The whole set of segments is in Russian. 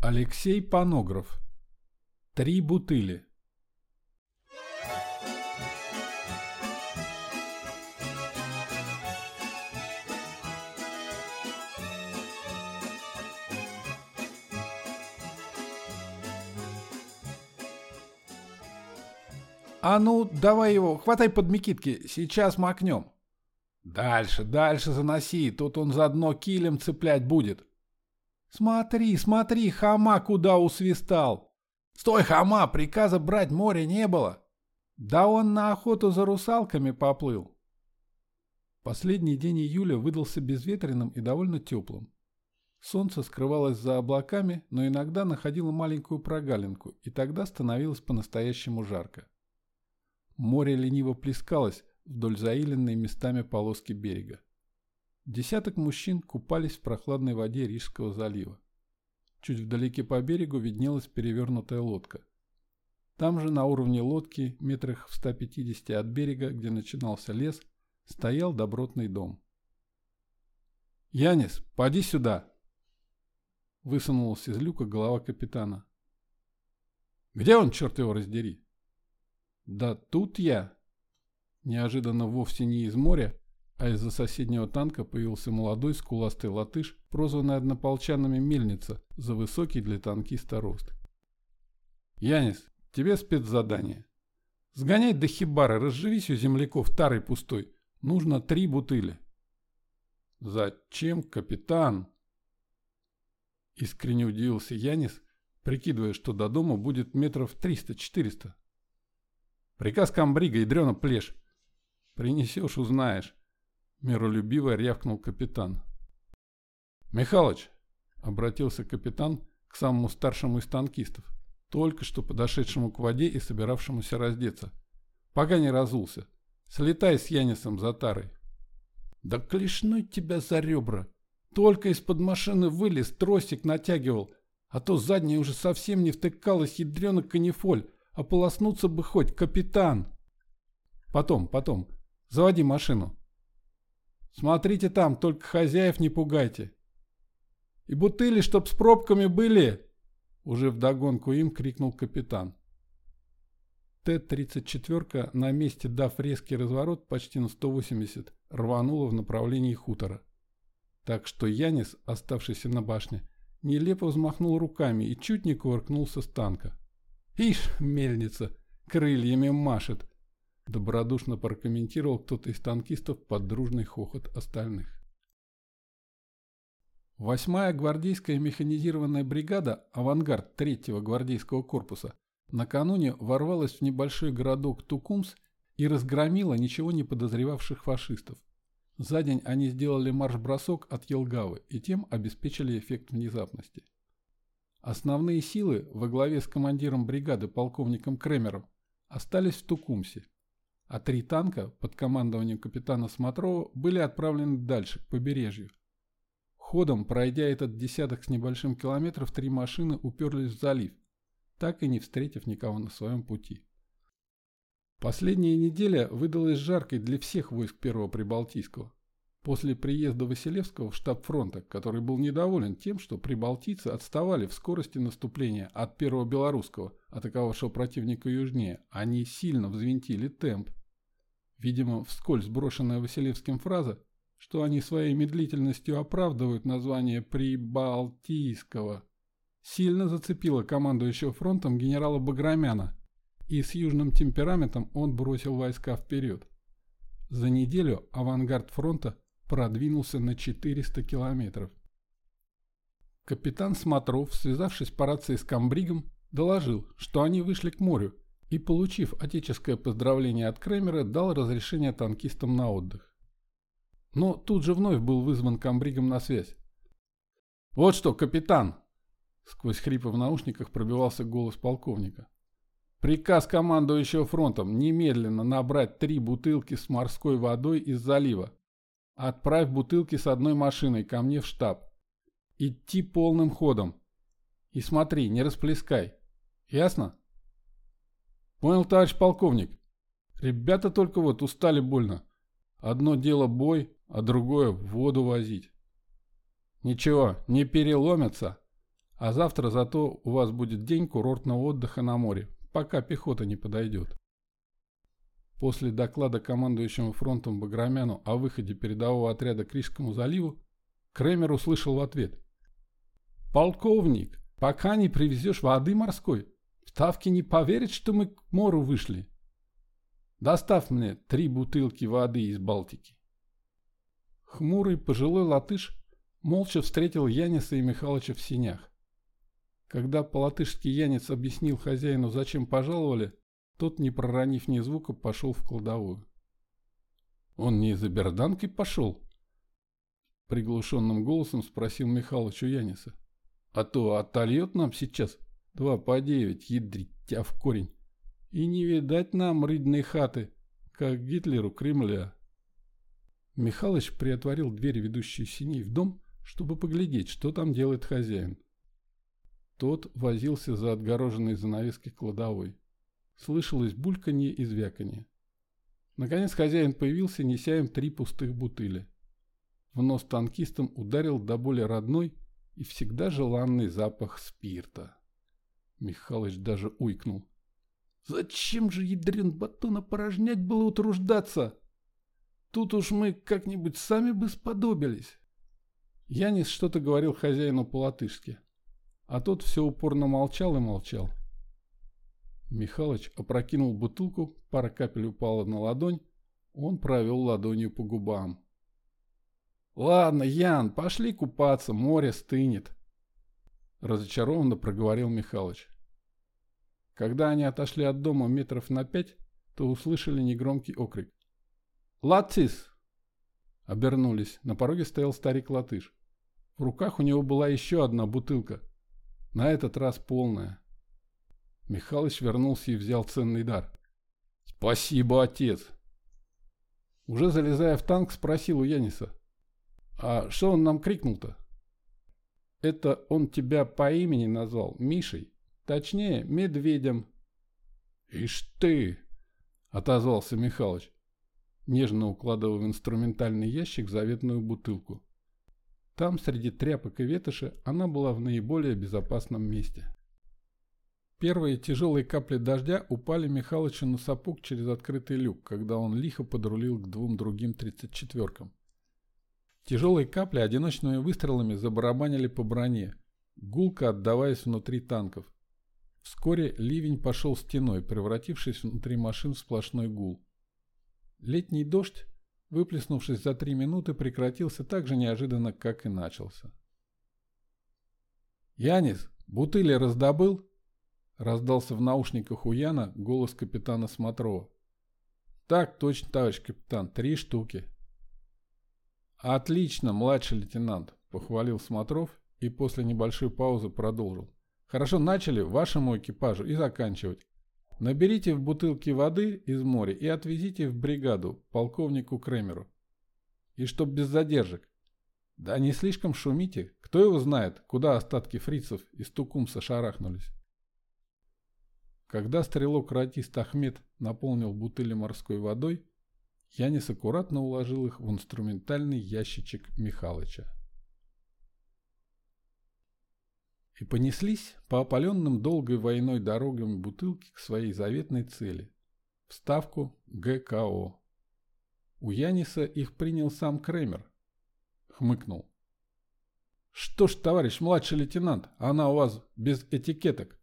Алексей Панограф. Три бутыли. А ну, давай его, хватай под Микитки, сейчас макнем. Дальше, дальше заноси, тут он за дно килем цеплять будет. Смотри, смотри, хама куда усвистал. Стой, хама, приказа брать море не было. Да он на охоту за русалками поплыл. Последний день июля выдался безветренным и довольно теплым. Солнце скрывалось за облаками, но иногда находило маленькую прогалинку, и тогда становилось по-настоящему жарко. Море лениво плескалось вдоль заиленной местами полоски берега. Десяток мужчин купались в прохладной воде Рижского залива. Чуть вдалеке по берегу виднелась перевернутая лодка. Там же на уровне лодки, метрах в 150 от берега, где начинался лес, стоял добротный дом. «Янис, поди сюда!» Высунулась из люка голова капитана. «Где он, черт его раздери?» Да тут я. Неожиданно вовсе не из моря, а из-за соседнего танка появился молодой скуластый латыш, прозванный однополчанами Мельница, за высокий для танкиста рост. «Янис, тебе спецзадание. Сгоняй до хибары, разживись у земляков тарой пустой. Нужно три бутыли». «Зачем, капитан?» Искренне удивился Янис, прикидывая, что до дома будет метров триста-четыреста. Приказ комбрига, ядрена плешь. Принесешь, узнаешь. Миролюбиво рявкнул капитан. Михалыч, обратился капитан к самому старшему из танкистов, только что подошедшему к воде и собиравшемуся раздеться. Пока не разулся. Слетай с Янисом за тарой. Да клешной тебя за ребра. Только из-под машины вылез, тросик натягивал, а то задняя уже совсем не втыкалась ядрена канифоль, Ополоснуться бы хоть, капитан. Потом, потом. Заводи машину. Смотрите там, только хозяев не пугайте. И бутыли, чтоб с пробками были. Уже вдогонку им крикнул капитан. Т-34 на месте, дав резкий разворот почти на 180, рванула в направлении хутора. Так что Янис, оставшийся на башне, нелепо взмахнул руками и чуть не кувыркнулся с танка. «Ишь, мельница, крыльями машет!» Добродушно прокомментировал кто-то из танкистов под дружный хохот остальных. Восьмая гвардейская механизированная бригада «Авангард» третьего гвардейского корпуса накануне ворвалась в небольшой городок Тукумс и разгромила ничего не подозревавших фашистов. За день они сделали марш-бросок от Елгавы и тем обеспечили эффект внезапности. Основные силы во главе с командиром бригады полковником Кремером остались в Тукумсе, а три танка под командованием капитана Смотрова были отправлены дальше, к побережью. Ходом, пройдя этот десяток с небольшим километров, три машины уперлись в залив, так и не встретив никого на своем пути. Последняя неделя выдалась жаркой для всех войск Первого Прибалтийского. После приезда Василевского в штаб фронта, который был недоволен тем, что прибалтийцы отставали в скорости наступления от первого белорусского, атаковавшего противника южнее, они сильно взвинтили темп. Видимо, вскользь брошенная Василевским фраза, что они своей медлительностью оправдывают название Прибалтийского, сильно зацепила командующего фронтом генерала Баграмяна, и с южным темпераментом он бросил войска вперед. За неделю авангард фронта продвинулся на 400 километров. Капитан Смотров, связавшись по рации с комбригом, доложил, что они вышли к морю и, получив отеческое поздравление от Кремера, дал разрешение танкистам на отдых. Но тут же вновь был вызван комбригом на связь. «Вот что, капитан!» Сквозь хрипы в наушниках пробивался голос полковника. «Приказ командующего фронтом немедленно набрать три бутылки с морской водой из залива Отправь бутылки с одной машиной ко мне в штаб. Идти полным ходом. И смотри, не расплескай. Ясно? Понял, товарищ полковник. Ребята только вот устали больно. Одно дело бой, а другое воду возить. Ничего, не переломятся. А завтра зато у вас будет день курортного отдыха на море, пока пехота не подойдет. После доклада командующему фронтом Баграмяну о выходе передового отряда к Рижскому заливу, Кремер услышал в ответ. «Полковник, пока не привезешь воды морской, Ставки не поверят, что мы к морю вышли. Доставь мне три бутылки воды из Балтики». Хмурый пожилой латыш молча встретил Яниса и Михалыча в синях. Когда по-латышски Янец объяснил хозяину, зачем пожаловали, тот, не проронив ни звука, пошел в кладовую. «Он не из-за берданки пошел?» Приглушенным голосом спросил Михалыч у Яниса. «А то отольет нам сейчас два по девять, ядрить тебя в корень. И не видать нам рыдной хаты, как Гитлеру Кремля». Михалыч приотворил дверь, ведущую синей в дом, чтобы поглядеть, что там делает хозяин. Тот возился за отгороженной занавеской кладовой. Слышалось бульканье и звяканье. Наконец хозяин появился, неся им три пустых бутыли. В нос танкистам ударил до боли родной и всегда желанный запах спирта. Михалыч даже уйкнул. «Зачем же, ядрен батона, порожнять было утруждаться? Тут уж мы как-нибудь сами бы сподобились». Янис что-то говорил хозяину по-латышски, а тот все упорно молчал и молчал. Михалыч опрокинул бутылку, пара капель упала на ладонь, он провел ладонью по губам. «Ладно, Ян, пошли купаться, море стынет», — разочарованно проговорил Михалыч. Когда они отошли от дома метров на пять, то услышали негромкий окрик. «Латис!» Обернулись. На пороге стоял старик-латыш. В руках у него была еще одна бутылка. На этот раз полная. Михалыч вернулся и взял ценный дар. «Спасибо, отец!» Уже залезая в танк, спросил у Яниса. «А что он нам крикнул-то?» «Это он тебя по имени назвал, Мишей. Точнее, Медведем». «Ишь ты!» — отозвался Михалыч, нежно укладывая в инструментальный ящик заветную бутылку. Там, среди тряпок и ветоши, она была в наиболее безопасном месте. Первые тяжелые капли дождя упали Михалычу на сапог через открытый люк, когда он лихо подрулил к двум другим тридцать четверкам. Тяжелые капли одиночными выстрелами забарабанили по броне, гулко отдаваясь внутри танков. Вскоре ливень пошел стеной, превратившись внутри машин в сплошной гул. Летний дождь, выплеснувшись за три минуты, прекратился так же неожиданно, как и начался. «Янис, бутыли раздобыл?» Раздался в наушниках у Яна голос капитана Смотрова. «Так точно, товарищ капитан, три штуки». «Отлично, младший лейтенант», — похвалил Смотров и после небольшой паузы продолжил. «Хорошо начали вашему экипажу и заканчивать. Наберите в бутылки воды из моря и отвезите в бригаду полковнику Кремеру. И чтоб без задержек. Да не слишком шумите, кто его знает, куда остатки фрицев из Тукумса шарахнулись». Когда стрелок-радист Ахмед наполнил бутыли морской водой, Янис аккуратно уложил их в инструментальный ящичек Михалыча. И понеслись по опаленным долгой войной дорогам бутылки к своей заветной цели – в ставку ГКО. У Яниса их принял сам Кремер. Хмыкнул. «Что ж, товарищ младший лейтенант, она у вас без этикеток?»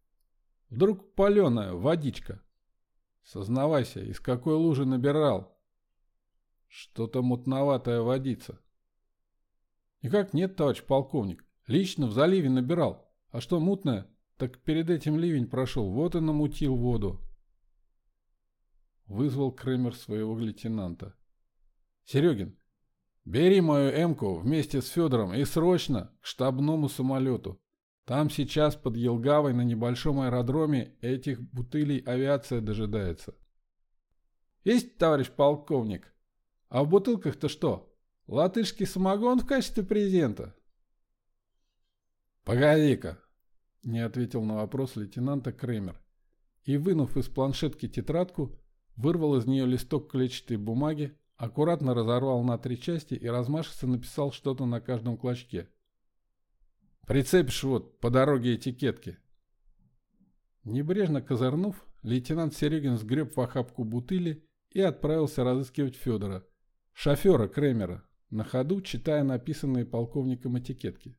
Вдруг паленая водичка. Сознавайся, из какой лужи набирал? Что-то мутноватая водица. Никак нет, товарищ полковник. Лично в заливе набирал. А что мутное? Так перед этим ливень прошел, вот и намутил воду. Вызвал Кремер своего лейтенанта. Серегин, бери мою эмку вместе с Федором и срочно к штабному самолету. Там сейчас под Елгавой на небольшом аэродроме этих бутылей авиация дожидается. Есть, товарищ полковник? А в бутылках-то что? Латышский самогон в качестве презента? Погоди-ка, не ответил на вопрос лейтенанта Кремер. И, вынув из планшетки тетрадку, вырвал из нее листок клетчатой бумаги, аккуратно разорвал на три части и размашисто написал что-то на каждом клочке – Прицепишь вот по дороге этикетки. Небрежно козырнув, лейтенант Серегин сгреб в охапку бутыли и отправился разыскивать Федора, шофера Кремера, на ходу читая написанные полковником этикетки.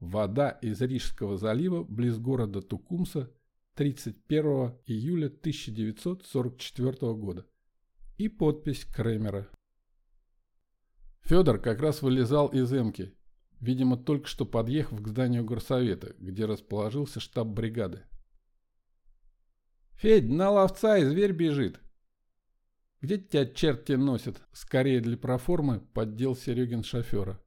Вода из Рижского залива близ города Тукумса 31 июля 1944 года. И подпись Кремера. Федор как раз вылезал из эмки, видимо, только что подъехав к зданию горсовета, где расположился штаб бригады. «Федь, на ловца и зверь бежит!» «Где тебя черти носят?» Скорее для проформы поддел Серегин шофера.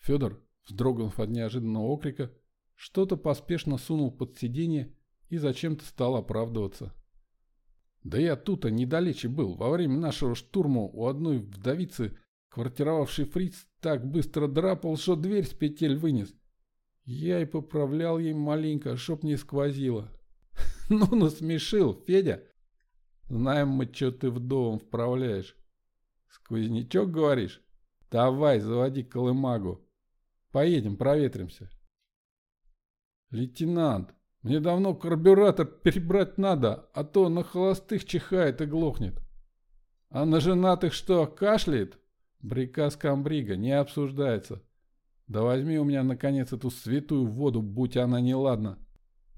Федор, вздрогнув от неожиданного окрика, что-то поспешно сунул под сиденье и зачем-то стал оправдываться. «Да я тут-то недалече был. Во время нашего штурма у одной вдовицы квартировавший фриц так быстро драпал, что дверь с петель вынес. Я и поправлял ей маленько, чтоб не сквозило. Ну, насмешил, Федя. Знаем мы, что ты вдовом вправляешь. Сквознячок, говоришь? Давай, заводи колымагу. Поедем, проветримся. Лейтенант, мне давно карбюратор перебрать надо, а то на холостых чихает и глохнет. А на женатых что, кашляет? Приказ комбрига не обсуждается. Да возьми у меня, наконец, эту святую воду, будь она неладна.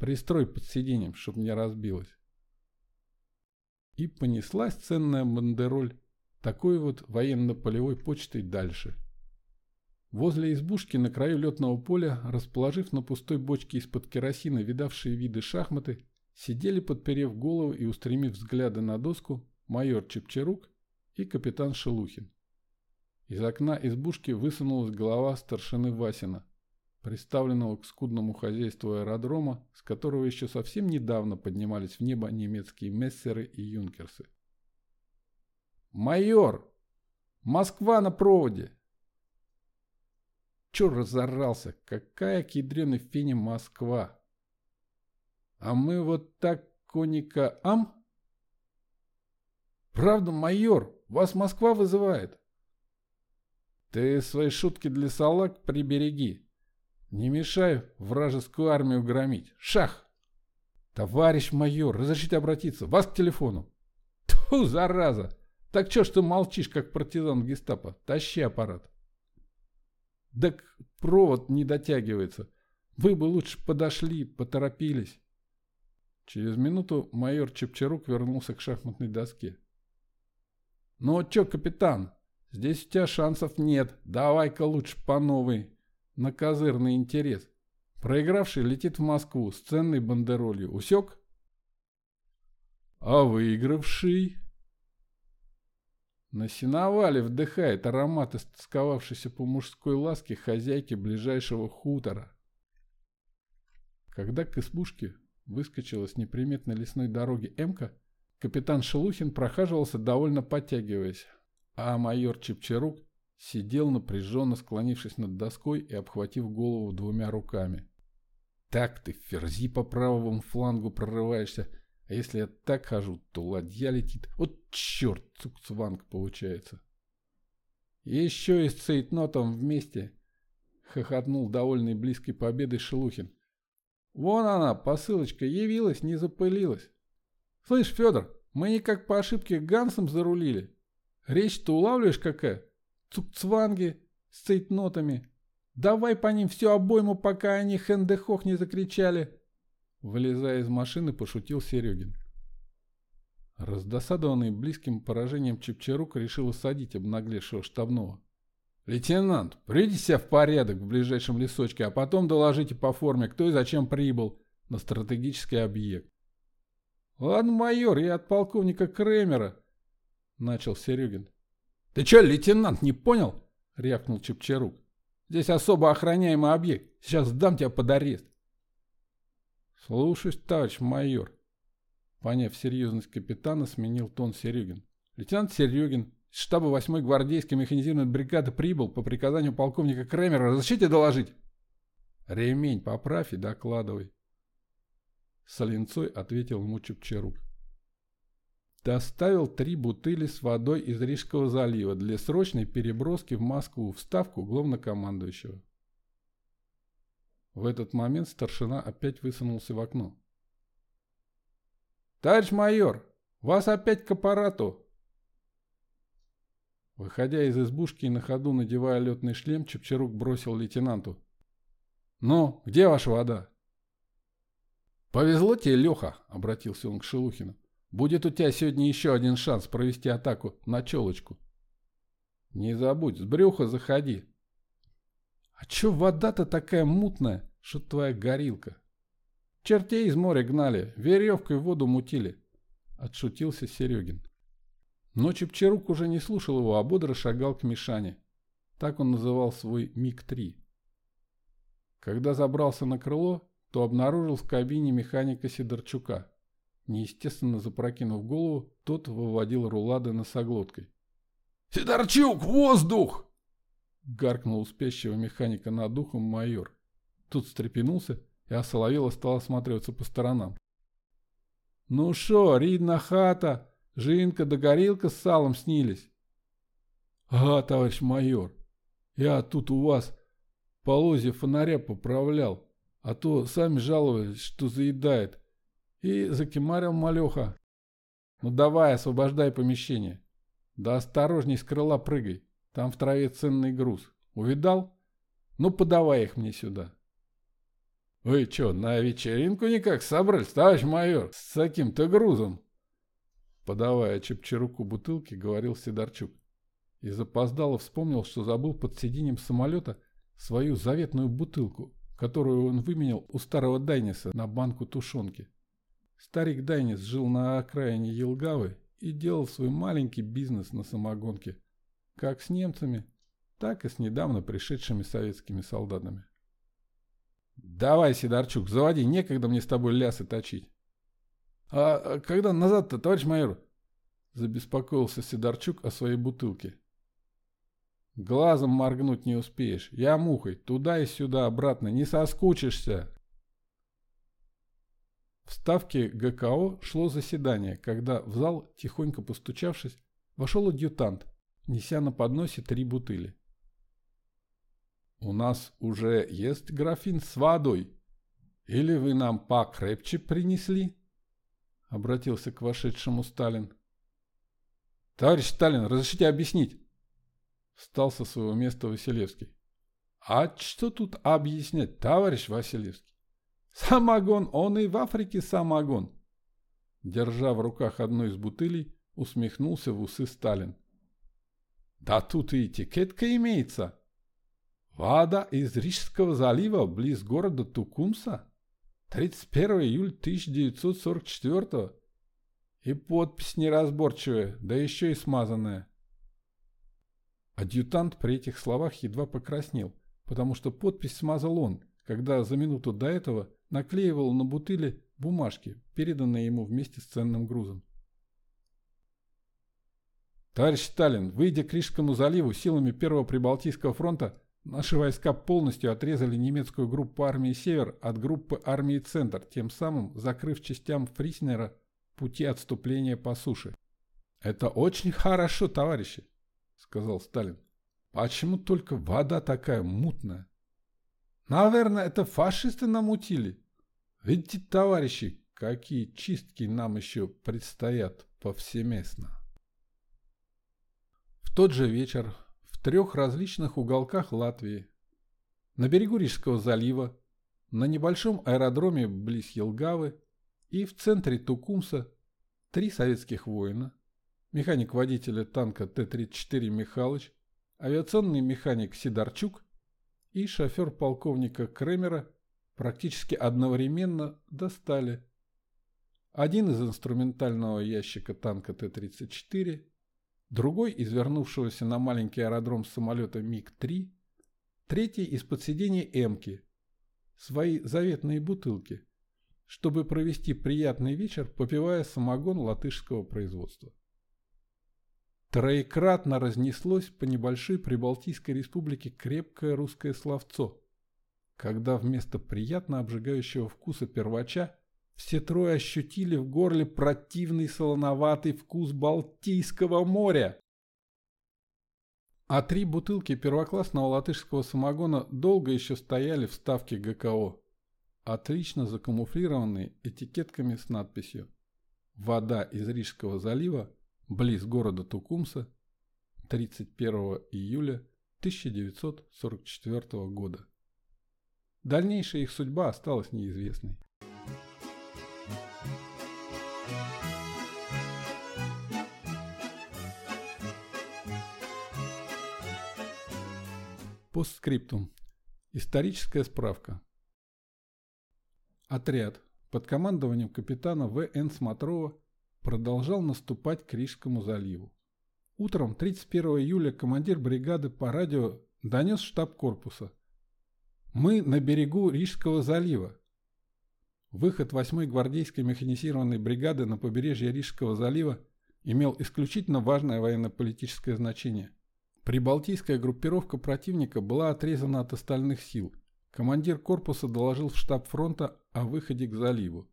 Пристрой под сиденьем, чтоб не разбилась. И понеслась ценная бандероль такой вот военно-полевой почтой дальше. Возле избушки на краю летного поля, расположив на пустой бочке из-под керосина видавшие виды шахматы, сидели, подперев голову и устремив взгляды на доску, майор Чепчарук и капитан Шелухин. Из окна избушки высунулась голова старшины Васина, представленного к скудному хозяйству аэродрома, с которого еще совсем недавно поднимались в небо немецкие мессеры и юнкерсы. «Майор! Москва на проводе!» Чур разорался, какая к ядреной фене Москва! А мы вот так коника ам? Правда, майор, вас Москва вызывает. Ты свои шутки для салак прибереги. Не мешай вражескую армию громить. Шах! Товарищ майор, разрешите обратиться. Вас к телефону. Тьфу, зараза! Так чё ж ты молчишь, как партизан гестапо? Тащи аппарат. Так провод не дотягивается. Вы бы лучше подошли, поторопились. Через минуту майор Чепчарук вернулся к шахматной доске. «Ну чё, капитан, Здесь у тебя шансов нет. Давай-ка лучше по новой. На козырный интерес. Проигравший летит в Москву с ценной бандеролью. Усек? А выигравший? На сеновале вдыхает аромат истосковавшейся по мужской ласке хозяйки ближайшего хутора. Когда к избушке выскочила с неприметной лесной дороги Эмка, капитан Шелухин прохаживался, довольно подтягиваясь а майор Чепчарук сидел напряженно склонившись над доской и обхватив голову двумя руками. Так ты ферзи по правому флангу прорываешься, а если я так хожу, то ладья летит. Вот черт, цукцванг получается. Еще и с цейтнотом вместе, хохотнул довольный близкой победой Шелухин. Вон она, посылочка, явилась, не запылилась. Слышь, Федор, мы не как по ошибке Гансом зарулили. Речь-то улавливаешь какая? Цукцванги с цейтнотами. Давай по ним всю обойму, пока они хендехох не закричали. Вылезая из машины, пошутил Серегин. Раздосадованный близким поражением Чепчарук решил усадить обнаглевшего штабного. «Лейтенант, приведите себя в порядок в ближайшем лесочке, а потом доложите по форме, кто и зачем прибыл на стратегический объект». «Ладно, майор, я от полковника Кремера», начал Серегин. «Ты чё, лейтенант, не понял?» — рявкнул Чепчарук. «Здесь особо охраняемый объект. Сейчас сдам тебя под арест». «Слушаюсь, товарищ майор». Поняв серьезность капитана, сменил тон Серегин. «Лейтенант Серегин из штаба 8-й гвардейской механизированной бригады прибыл по приказанию полковника Кремера. Разрешите доложить?» «Ремень поправь и докладывай». С ответил ему Чепчарук. Доставил три бутыли с водой из Рижского залива для срочной переброски в Москву в ставку главнокомандующего. В этот момент старшина опять высунулся в окно. «Товарищ майор, вас опять к аппарату!» Выходя из избушки и на ходу надевая летный шлем, Чепчарук бросил лейтенанту. «Ну, где ваша вода?» «Повезло тебе, Леха», — обратился он к Шелухину. «Будет у тебя сегодня еще один шанс провести атаку на челочку». «Не забудь, с брюха заходи». «А че вода-то такая мутная, что твоя горилка?» «Чертей из моря гнали, веревкой воду мутили», — отшутился Серегин. Но Чепчарук уже не слушал его, а бодро шагал к Мишане. Так он называл свой МиГ-3. Когда забрался на крыло, то обнаружил в кабине механика Сидорчука. Неестественно запрокинув голову, тот выводил рулады носоглоткой. «Сидорчук, воздух!» Гаркнул спящего механика над духом майор. Тут встрепенулся и осоловело стал осматриваться по сторонам. «Ну шо, ридна хата!» Жинка да горилка с салом снились. Ага, товарищ майор, я тут у вас полозья фонаря поправлял, а то сами жаловались, что заедает. И закимарил малеха. Ну давай, освобождай помещение. Да осторожней с крыла прыгай, там в траве ценный груз. Увидал? Ну подавай их мне сюда. Вы чё, на вечеринку никак собрались, товарищ майор, с таким-то грузом? Подавая Чепчаруку бутылки, говорил Сидорчук. И запоздало вспомнил, что забыл под сиденьем самолета свою заветную бутылку, которую он выменял у старого Дайниса на банку тушенки. Старик Дайнис жил на окраине Елгавы и делал свой маленький бизнес на самогонке, как с немцами, так и с недавно пришедшими советскими солдатами. «Давай, Сидорчук, заводи, некогда мне с тобой лясы точить». «А, а когда назад-то, товарищ майор?» Забеспокоился Сидорчук о своей бутылке. «Глазом моргнуть не успеешь. Я мухой. Туда и сюда, обратно. Не соскучишься!» В ставке ГКО шло заседание, когда в зал, тихонько постучавшись, вошел адъютант, неся на подносе три бутыли. «У нас уже есть графин с водой. Или вы нам покрепче принесли?» Обратился к вошедшему Сталин. «Товарищ Сталин, разрешите объяснить?» Встал со своего места Василевский. «А что тут объяснять, товарищ Василевский? Самогон, он и в Африке самогон!» Держа в руках одну из бутылей, усмехнулся в усы Сталин. «Да тут и этикетка имеется. Вода из Рижского залива близ города Тукумса. 31 июля 1944 И подпись неразборчивая, да еще и смазанная. Адъютант при этих словах едва покраснел, потому что подпись смазал он, когда за минуту до этого наклеивал на бутыли бумажки, переданные ему вместе с ценным грузом. Товарищ Сталин, выйдя к Рижскому заливу силами Первого Прибалтийского фронта, Наши войска полностью отрезали немецкую группу армии «Север» от группы армии «Центр», тем самым закрыв частям Фриснера пути отступления по суше. «Это очень хорошо, товарищи», — сказал Сталин. «Почему только вода такая мутная?» «Наверное, это фашисты намутили. Видите, товарищи, какие чистки нам еще предстоят повсеместно». В тот же вечер трех различных уголках Латвии. На берегу Рижского залива, на небольшом аэродроме близ Елгавы и в центре Тукумса три советских воина, механик водителя танка Т-34 Михалыч, авиационный механик Сидорчук и шофер полковника Кремера практически одновременно достали один из инструментального ящика танка Т-34, другой из вернувшегося на маленький аэродром самолета МиГ-3, третий из-под сидения Эмки, свои заветные бутылки, чтобы провести приятный вечер, попивая самогон латышского производства. Троекратно разнеслось по небольшой Прибалтийской республике крепкое русское словцо, когда вместо приятно обжигающего вкуса первача все трое ощутили в горле противный солоноватый вкус Балтийского моря. А три бутылки первоклассного латышского самогона долго еще стояли в ставке ГКО, отлично закамуфлированные этикетками с надписью «Вода из Рижского залива, близ города Тукумса, 31 июля 1944 года». Дальнейшая их судьба осталась неизвестной. Постскриптум. Историческая справка. Отряд под командованием капитана В.Н. Смотрова продолжал наступать к Рижскому заливу. Утром 31 июля командир бригады по радио донес штаб корпуса. «Мы на берегу Рижского залива». Выход 8-й гвардейской механизированной бригады на побережье Рижского залива имел исключительно важное военно-политическое значение. Прибалтийская группировка противника была отрезана от остальных сил – Командир корпуса доложил в штаб фронта о выходе к заливу.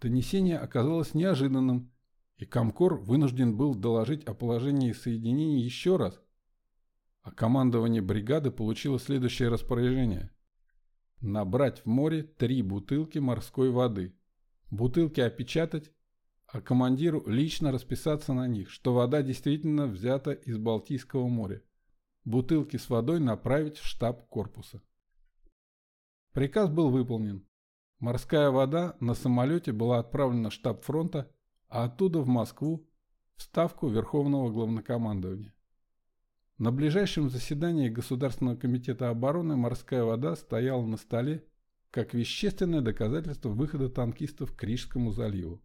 Донесение оказалось неожиданным, и Комкор вынужден был доложить о положении соединений еще раз. А командование бригады получило следующее распоряжение. Набрать в море три бутылки морской воды. Бутылки опечатать, а командиру лично расписаться на них, что вода действительно взята из Балтийского моря. Бутылки с водой направить в штаб корпуса. Приказ был выполнен. Морская вода на самолете была отправлена в штаб фронта, а оттуда в Москву, в Ставку Верховного Главнокомандования. На ближайшем заседании Государственного комитета обороны морская вода стояла на столе как вещественное доказательство выхода танкистов к Рижскому заливу.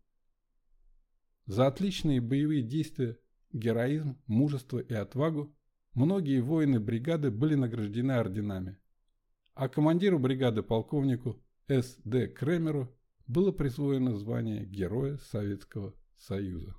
За отличные боевые действия, героизм, мужество и отвагу многие воины бригады были награждены орденами а командиру бригады полковнику С. Д. Кремеру было присвоено звание Героя Советского Союза.